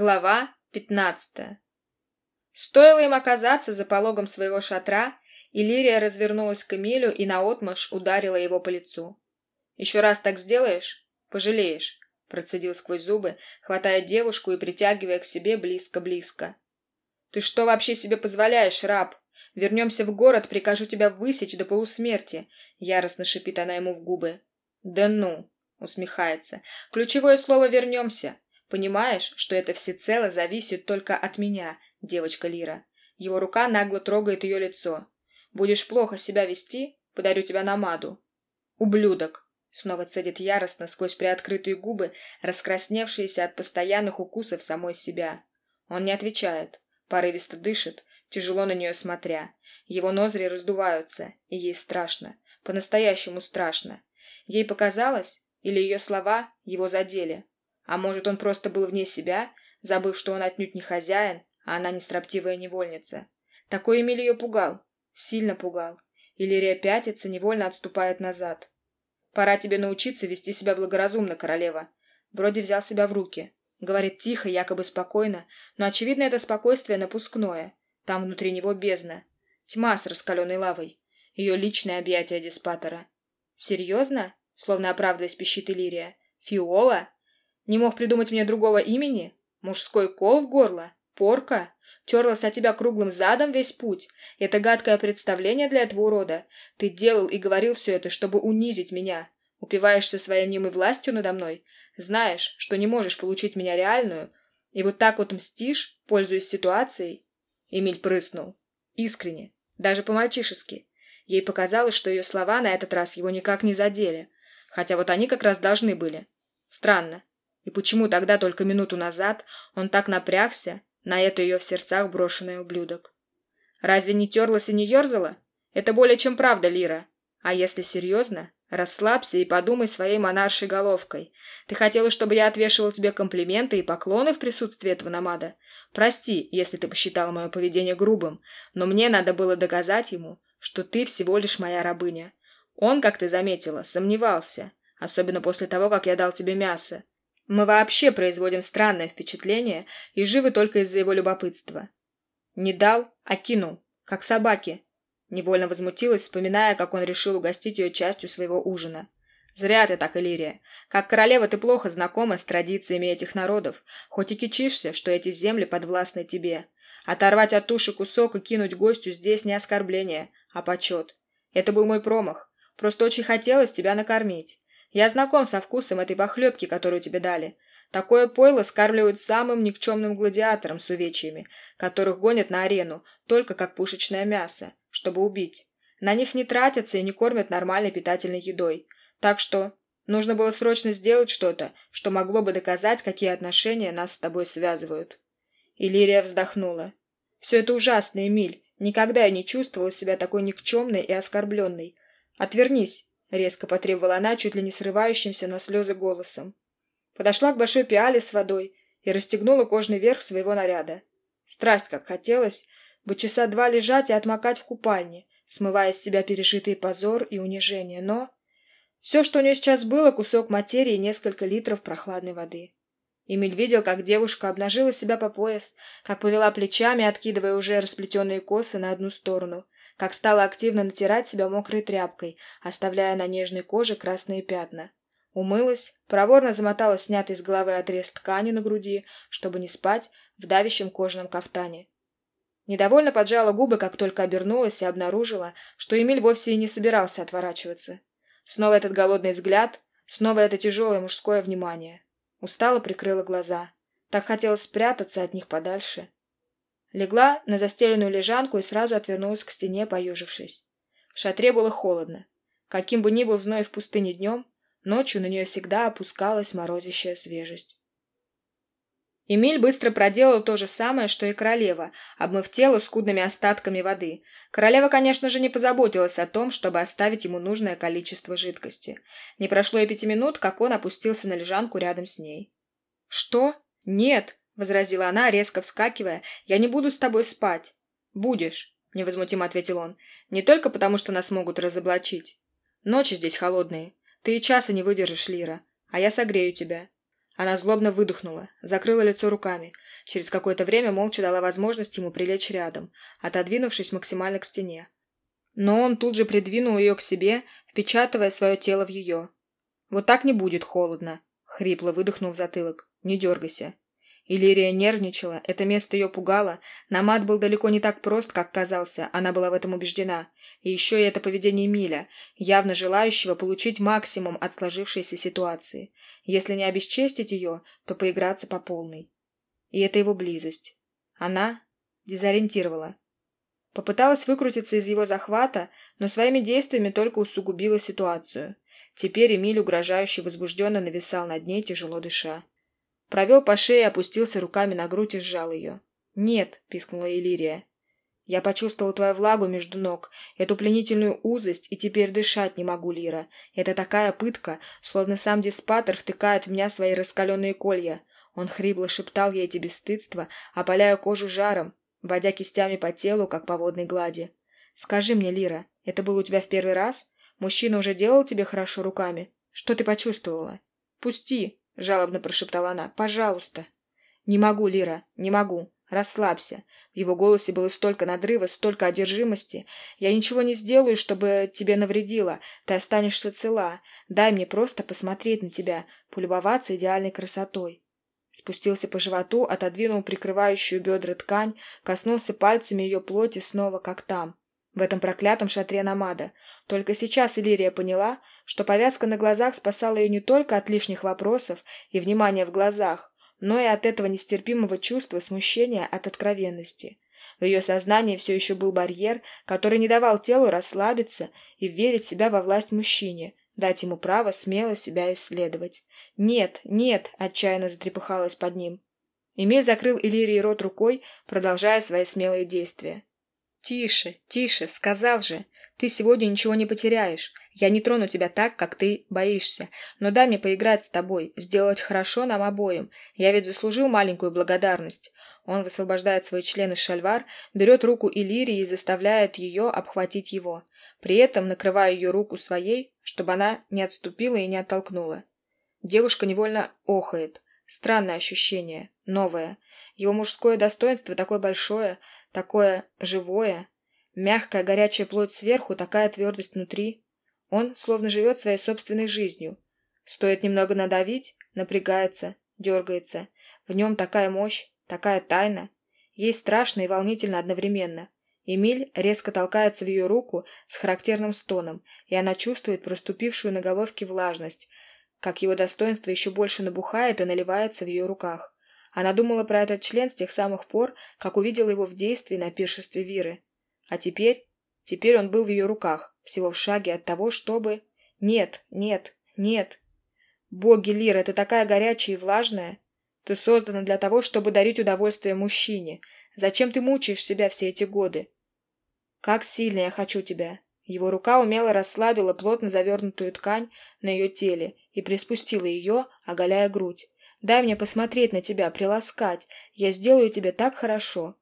Глава пятнадцатая. Стоило им оказаться за пологом своего шатра, Иллирия развернулась к Эмилю и наотмашь ударила его по лицу. «Еще раз так сделаешь? Пожалеешь», — процедил сквозь зубы, хватая девушку и притягивая к себе близко-близко. «Ты что вообще себе позволяешь, раб? Вернемся в город, прикажу тебя высечь до полусмерти», — яростно шипит она ему в губы. «Да ну!» — усмехается. «Ключевое слово «вернемся». Понимаешь, что это всецело зависит только от меня, девочка Лира. Его рука нагло трогает ее лицо. Будешь плохо себя вести, подарю тебя намаду. Ублюдок! Снова цедит яростно сквозь приоткрытые губы, раскрасневшиеся от постоянных укусов самой себя. Он не отвечает, порывисто дышит, тяжело на нее смотря. Его ноздри раздуваются, и ей страшно, по-настоящему страшно. Ей показалось, или ее слова его задели. А может, он просто был вне себя, забыв, что он отнюдь не хозяин, а она не строптивая невольница. Такой Эмиль ее пугал, сильно пугал. Иллирия пятится, невольно отступает назад. «Пора тебе научиться вести себя благоразумно, королева». Броди взял себя в руки. Говорит тихо, якобы спокойно, но, очевидно, это спокойствие напускное. Там внутри него бездна. Тьма с раскаленной лавой. Ее личное объятие диспатора. «Серьезно?» — словно оправдываясь, пищит Иллирия. «Фиола?» Не мог придумать мне другого имени? Мужской кол в горло? Порка? Терлась от тебя круглым задом весь путь? Это гадкое представление для этого урода? Ты делал и говорил все это, чтобы унизить меня. Упиваешься своей мнимой властью надо мной? Знаешь, что не можешь получить меня реальную? И вот так вот мстишь, пользуясь ситуацией?» Эмиль прыснул. Искренне. Даже по-мальчишески. Ей показалось, что ее слова на этот раз его никак не задели. Хотя вот они как раз должны были. Странно. И почему тогда только минуту назад он так напрягся на эту ее в сердцах брошенный ублюдок? Разве не терлась и не ерзала? Это более чем правда, Лира. А если серьезно, расслабься и подумай своей монаршей головкой. Ты хотела, чтобы я отвешивал тебе комплименты и поклоны в присутствии этого намада? Прости, если ты посчитал мое поведение грубым, но мне надо было доказать ему, что ты всего лишь моя рабыня. Он, как ты заметила, сомневался, особенно после того, как я дал тебе мясо. Мы вообще производим странное впечатление и живы только из-за его любопытства. Не дал, а кинул, как собаки. Невольно возмутилась, вспоминая, как он решил угостить ее частью своего ужина. Зря ты так, Элирия. Как королева ты плохо знакома с традициями этих народов, хоть и кичишься, что эти земли подвластны тебе. Оторвать от туши кусок и кинуть гостю здесь не оскорбление, а почет. Это был мой промах. Просто очень хотелось тебя накормить. Я знаком со вкусом этой похлебки, которую тебе дали. Такое пойло скармливают самым никчемным гладиаторам с увечьями, которых гонят на арену, только как пушечное мясо, чтобы убить. На них не тратятся и не кормят нормальной питательной едой. Так что нужно было срочно сделать что-то, что могло бы доказать, какие отношения нас с тобой связывают. Иллирия вздохнула. Все это ужасно, Эмиль. Никогда я не чувствовала себя такой никчемной и оскорбленной. Отвернись, — резко потребовала она, чуть ли не срывающимся на слезы голосом. Подошла к большой пиале с водой и расстегнула кожный верх своего наряда. Страсть как хотелось бы часа два лежать и отмокать в купальне, смывая с себя пережитый позор и унижение, но... Все, что у нее сейчас было, кусок материи и несколько литров прохладной воды. Эмиль видел, как девушка обнажила себя по пояс, как повела плечами, откидывая уже расплетенные косы на одну сторону — как стала активно натирать себя мокрой тряпкой, оставляя на нежной коже красные пятна. Умылась, проворно замотала снятый с головы отрез ткани на груди, чтобы не спать в давящем кожаном кафтане. Недовольно поджала губы, как только обернулась и обнаружила, что Эмиль вовсе и не собирался отворачиваться. Снова этот голодный взгляд, снова это тяжелое мужское внимание. Устало прикрыла глаза. Так хотелось спрятаться от них подальше. Легла на застеленную лежанку и сразу отвернулась к стене, поежившись. В шатре было холодно. Каким бы ни был зной в пустыне днем, ночью на нее всегда опускалась морозящая свежесть. Эмиль быстро проделал то же самое, что и королева, обмыв тело скудными остатками воды. Королева, конечно же, не позаботилась о том, чтобы оставить ему нужное количество жидкости. Не прошло и пяти минут, как он опустился на лежанку рядом с ней. «Что? Нет!» Возразила она, резко вскакивая. «Я не буду с тобой спать». «Будешь», — невозмутимо ответил он. «Не только потому, что нас могут разоблачить. Ночи здесь холодные. Ты и часа не выдержишь, Лира, а я согрею тебя». Она злобно выдохнула, закрыла лицо руками. Через какое-то время молча дала возможность ему прилечь рядом, отодвинувшись максимально к стене. Но он тут же придвинул ее к себе, впечатывая свое тело в ее. «Вот так не будет холодно», — хрипло выдохнул в затылок. «Не дергайся». Иллирия нервничала, это место ее пугало. Намат был далеко не так прост, как казался, она была в этом убеждена. И еще и это поведение Миля, явно желающего получить максимум от сложившейся ситуации. Если не обесчестить ее, то поиграться по полной. И это его близость. Она дезориентировала. Попыталась выкрутиться из его захвата, но своими действиями только усугубила ситуацию. Теперь Эмиль угрожающе возбужденно нависал над ней, тяжело дыша. Провел по шее, опустился руками на грудь и сжал ее. «Нет», — пискнула Элирия. «Я почувствовал твою влагу между ног, эту пленительную узость, и теперь дышать не могу, Лира. Это такая пытка, словно сам диспатер втыкает в меня свои раскаленные колья». Он хрипло шептал ей эти бесстыдства, опаляя кожу жаром, водя кистями по телу, как по водной глади. «Скажи мне, Лира, это было у тебя в первый раз? Мужчина уже делал тебе хорошо руками? Что ты почувствовала?» «Пусти!» — жалобно прошептала она. «Пожалуйста». «Не могу, Лира, не могу. Расслабься». В его голосе было столько надрыва, столько одержимости. «Я ничего не сделаю, чтобы тебе навредило. Ты останешься цела. Дай мне просто посмотреть на тебя, полюбоваться идеальной красотой». Спустился по животу, отодвинул прикрывающую бедра ткань, коснулся пальцами ее плоти снова, как там в этом проклятом шатре Намада. Только сейчас Иллирия поняла, что повязка на глазах спасала ее не только от лишних вопросов и внимания в глазах, но и от этого нестерпимого чувства смущения от откровенности. В ее сознании все еще был барьер, который не давал телу расслабиться и верить себя во власть мужчине, дать ему право смело себя исследовать. «Нет, нет!» – отчаянно затрепыхалась под ним. Эмиль закрыл Иллирии рот рукой, продолжая свои смелые действия. «Тише, тише, сказал же. Ты сегодня ничего не потеряешь. Я не трону тебя так, как ты боишься. Но дай мне поиграть с тобой, сделать хорошо нам обоим. Я ведь заслужил маленькую благодарность». Он высвобождает свой член из шальвар, берет руку Иллирии и заставляет ее обхватить его, при этом накрывая ее руку своей, чтобы она не отступила и не оттолкнула. Девушка невольно охает. Странное ощущение, новое. Его мужское достоинство такое большое, такое живое. Мягкая горячая плоть сверху, такая твердость внутри. Он словно живет своей собственной жизнью. Стоит немного надавить, напрягается, дергается. В нем такая мощь, такая тайна. Ей страшно и волнительно одновременно. Эмиль резко толкается в ее руку с характерным стоном, и она чувствует проступившую на головке влажность, как его достоинство еще больше набухает и наливается в ее руках. Она думала про этот член с тех самых пор, как увидела его в действии на пиршестве Виры. А теперь... Теперь он был в ее руках, всего в шаге от того, чтобы... Нет, нет, нет. Боги, Лира, ты такая горячая и влажная. Ты создана для того, чтобы дарить удовольствие мужчине. Зачем ты мучаешь себя все эти годы? Как сильно я хочу тебя. Его рука умело расслабила плотно завернутую ткань на ее теле и приспустила ее, оголяя грудь. Дай мне посмотреть на тебя, приласкать. Я сделаю тебе так хорошо».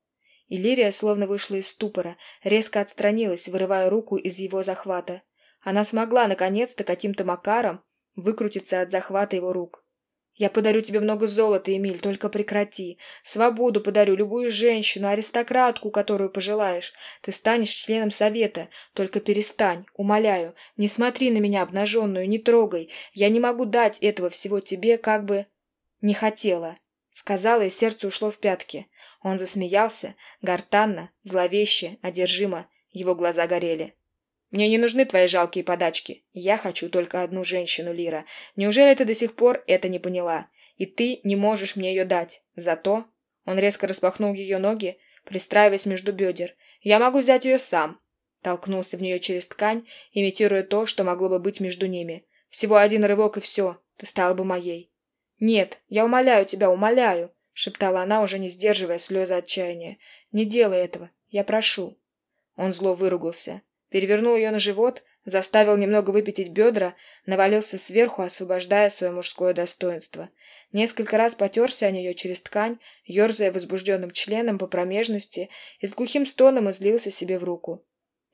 И Лирия словно вышла из ступора, резко отстранилась, вырывая руку из его захвата. Она смогла, наконец-то, каким-то макаром выкрутиться от захвата его рук. «Я подарю тебе много золота, Эмиль, только прекрати. Свободу подарю, любую женщину, аристократку, которую пожелаешь. Ты станешь членом совета. Только перестань, умоляю. Не смотри на меня обнаженную, не трогай. Я не могу дать этого всего тебе, как бы...» «Не хотела», — сказала, и сердце ушло в пятки. Он засмеялся, гортанно, зловеще, одержимо. Его глаза горели. «Мне не нужны твои жалкие подачки. Я хочу только одну женщину, Лира. Неужели ты до сих пор это не поняла? И ты не можешь мне ее дать. Зато...» Он резко распахнул ее ноги, пристраиваясь между бедер. «Я могу взять ее сам». Толкнулся в нее через ткань, имитируя то, что могло бы быть между ними. «Всего один рывок и все. Ты стала бы моей». «Нет, я умоляю тебя, умоляю!» — шептала она, уже не сдерживая слезы отчаяния. «Не делай этого, я прошу!» Он зло выругался, перевернул ее на живот, заставил немного выпятить бедра, навалился сверху, освобождая свое мужское достоинство. Несколько раз потерся о нее через ткань, ерзая возбужденным членом по промежности и с глухим стоном излился себе в руку.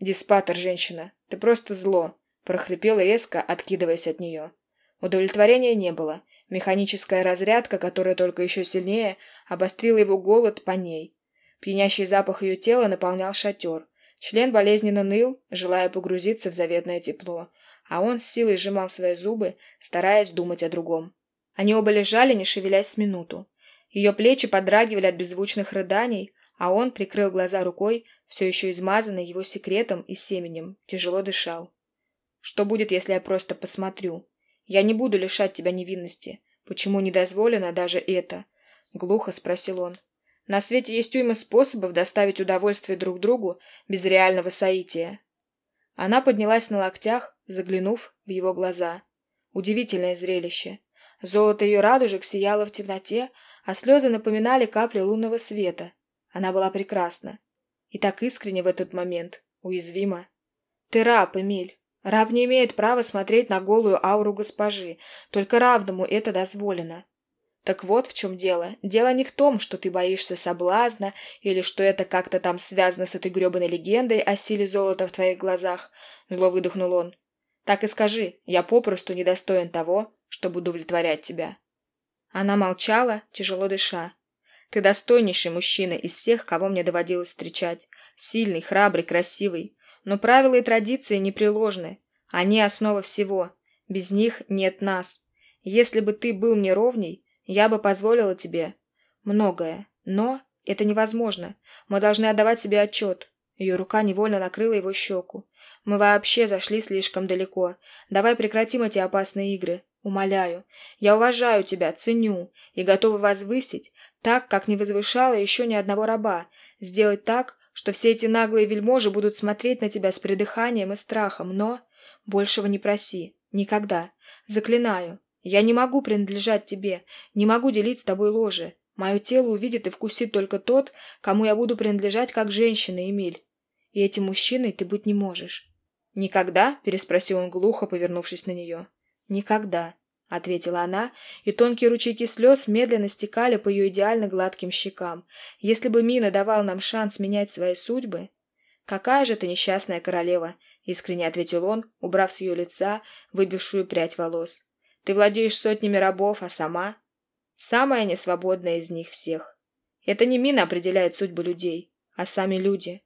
«Диспатор, женщина, ты просто зло!» — прохрипел резко, откидываясь от нее. Удовлетворения не было. Механическая разрядка, которая только еще сильнее обострила его голод по ней. Пьянящий запах ее тела наполнял шатер. Член болезненно ныл, желая погрузиться в заветное тепло, а он с силой сжимал свои зубы, стараясь думать о другом. Они оба лежали, не шевелясь с минуту. Ее плечи подрагивали от беззвучных рыданий, а он прикрыл глаза рукой, все еще измазанный его секретом и семенем, тяжело дышал. «Что будет, если я просто посмотрю?» Я не буду лишать тебя невинности. Почему не дозволено даже это?» — глухо спросил он. «На свете есть уйма способов доставить удовольствие друг другу без реального соития». Она поднялась на локтях, заглянув в его глаза. Удивительное зрелище. Золото ее радужек сияло в темноте, а слезы напоминали капли лунного света. Она была прекрасна. И так искренне в этот момент, уязвима. «Ты раб, Эмиль. Раб не имеет права смотреть на голую ауру госпожи, только равному это дозволено. Так вот в чем дело. Дело не в том, что ты боишься соблазна, или что это как-то там связано с этой гребаной легендой о силе золота в твоих глазах, зло выдохнул он. Так и скажи, я попросту недостоин того, чтобы удовлетворять тебя. Она молчала, тяжело дыша. Ты достойнейший мужчина из всех, кого мне доводилось встречать. Сильный, храбрый, красивый. Но правила и традиции непреложны. Они основа всего. Без них нет нас. Если бы ты был мне ровней, я бы позволила тебе многое. Но это невозможно. Мы должны отдавать себе отчет. Ее рука невольно накрыла его щеку. Мы вообще зашли слишком далеко. Давай прекратим эти опасные игры. Умоляю. Я уважаю тебя, ценю и готова возвысить, так, как не возвышала еще ни одного раба. Сделать так, что все эти наглые вельможи будут смотреть на тебя с придыханием и страхом, но... Большего не проси. Никогда. Заклинаю. Я не могу принадлежать тебе, не могу делить с тобой ложе. Мое тело увидит и вкусит только тот, кому я буду принадлежать как женщина, Эмиль. И этим мужчиной ты быть не можешь. «Никогда?» – переспросил он глухо, повернувшись на нее. «Никогда», ответила она, и тонкие ручейки слез медленно стекали по ее идеально гладким щекам. Если бы Мина давал нам шанс менять свои судьбы... «Какая же ты несчастная королева!» — искренне ответил он, убрав с ее лица выбившую прядь волос. «Ты владеешь сотнями рабов, а сама...» «Самая несвободная из них всех. Это не Мина определяет судьбы людей, а сами люди».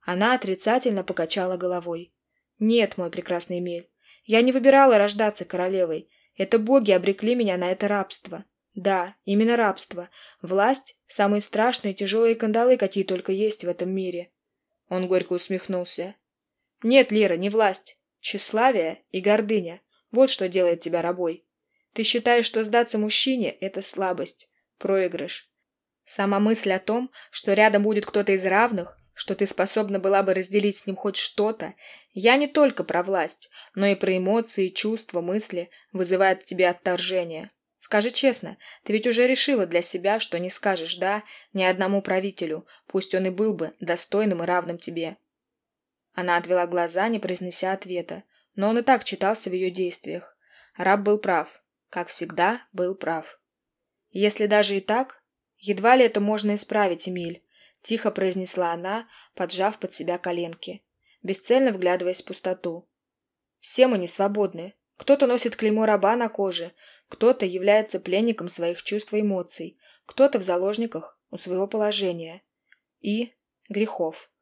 Она отрицательно покачала головой. «Нет, мой прекрасный Эмиль, я не выбирала рождаться королевой. Это боги обрекли меня на это рабство. Да, именно рабство. Власть – самые страшные тяжелые кандалы, какие только есть в этом мире. Он горько усмехнулся. Нет, Лира, не власть. Тщеславие и гордыня. Вот что делает тебя рабой. Ты считаешь, что сдаться мужчине – это слабость, проигрыш. Сама мысль о том, что рядом будет кто-то из равных, что ты способна была бы разделить с ним хоть что-то, я не только про власть, но и про эмоции, чувства, мысли, вызывает в тебе отторжение. Скажи честно, ты ведь уже решила для себя, что не скажешь «да» ни одному правителю, пусть он и был бы достойным и равным тебе. Она отвела глаза, не произнеся ответа, но он и так читался в ее действиях. Раб был прав, как всегда был прав. Если даже и так, едва ли это можно исправить, Эмиль, — тихо произнесла она, поджав под себя коленки, бесцельно вглядываясь в пустоту. «Все мы не свободны. Кто-то носит клеймо раба на коже, кто-то является пленником своих чувств и эмоций, кто-то в заложниках у своего положения и грехов.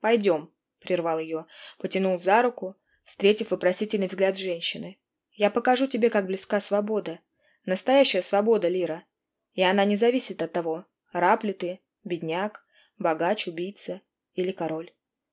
«Пойдем», — прервал ее, потянул за руку, встретив вопросительный взгляд женщины. «Я покажу тебе, как близка свобода. Настоящая свобода, Лира. И она не зависит от того, раб ли ты, Бедняк, богач, убийца или король.